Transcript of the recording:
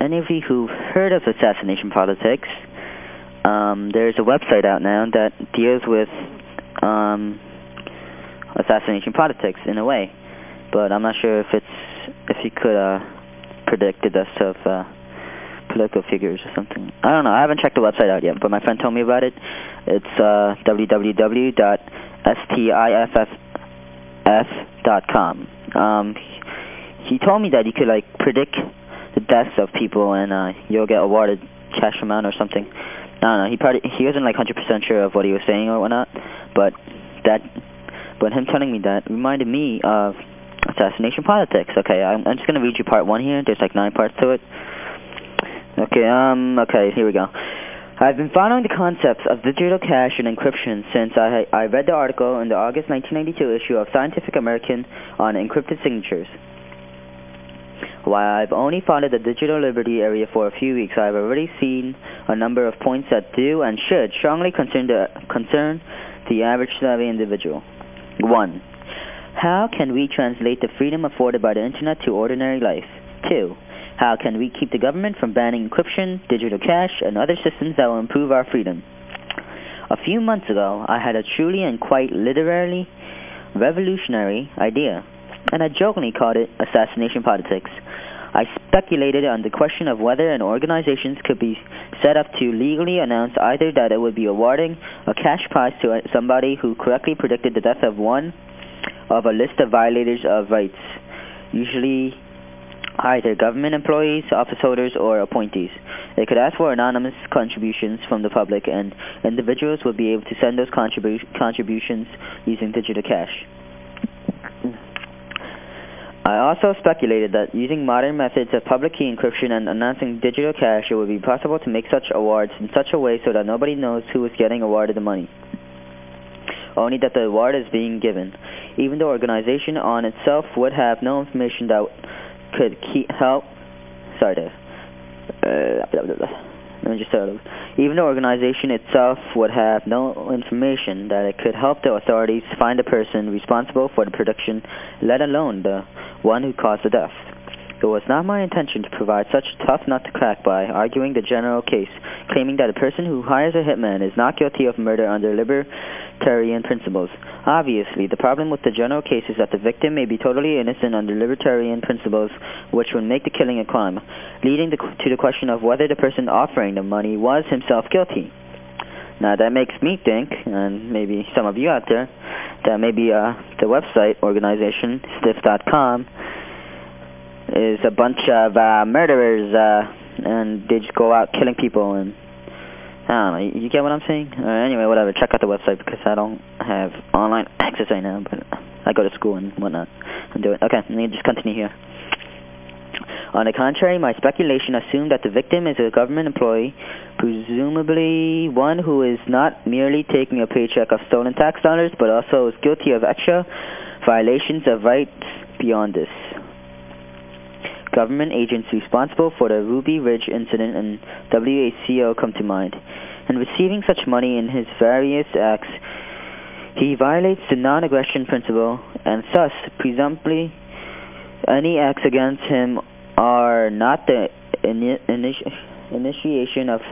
any of you who've heard of assassination politics, um, there's a website out now that deals with um, assassination politics in a way. But I'm not sure if it's if you could uh, predict the deaths of uh, political figures or something. I don't know. I haven't checked the website out yet, but my friend told me about it. It's uh. Um, he told me that you could like predict the deaths of people and uh, you'll get awarded cash amount or something. I don't know. He probably he wasn't like 100% sure of what he was saying or whatnot, but that but him telling me that reminded me of assassination politics. Okay, I'm, I'm just going to read you part one here. There's like nine parts to it. Okay, um, okay, here we go. I've been following the concepts of digital cash and encryption since I, I read the article in the August 1992 issue of Scientific American on encrypted signatures. While I've only followed the digital liberty area for a few weeks, I've already seen a number of points that do and should strongly concern the, concern the average savvy individual. 1. How can we translate the freedom afforded by the Internet to ordinary life? 2. How can we keep the government from banning encryption, digital cash, and other systems that will improve our freedom? A few months ago, I had a truly and quite literally revolutionary idea, and I jokingly called it assassination politics. I speculated on the question of whether an organization could be set up to legally announce either that it would be awarding a cash prize to somebody who correctly predicted the death of one of a list of violators of rights, usually either government employees, office holders, or appointees. They could ask for anonymous contributions from the public, and individuals would be able to send those contribu contributions using digital cash. I also speculated that using modern methods of public key encryption and announcing digital cash, it would be possible to make such awards in such a way so that nobody knows who is getting awarded the money, only that the award is being given. Even the organization on itself would have no information that could keep help. Sorry, Dave. Uh, blah, blah, blah. Just start over. Even the organization itself would have no information that it could help the authorities find the person responsible for the production, let alone the one who caused the death. It was not my intention to provide such a tough nut to crack by arguing the general case, claiming that a person who hires a hitman is not guilty of murder under libertarian principles. Obviously, the problem with the general case is that the victim may be totally innocent under libertarian principles, which would make the killing a crime, leading to the question of whether the person offering the money was himself guilty. Now, that makes me think, and maybe some of you out there, that maybe uh, the website organization, stiff.com, is a bunch of uh, murderers, uh, and they just go out killing people and I don't know. You get what I'm saying? Uh, anyway, whatever. Check out the website because I don't have online access right now, but I go to school and whatnot and do it. Okay, let me just continue here. On the contrary, my speculation assumed that the victim is a government employee, presumably one who is not merely taking a paycheck of stolen tax dollars, but also is guilty of extra violations of rights beyond this government agents responsible for the Ruby Ridge incident and WACO come to mind. In receiving such money in his various acts, he violates the non-aggression principle, and thus, presumably, any acts against him are not the initi initiation of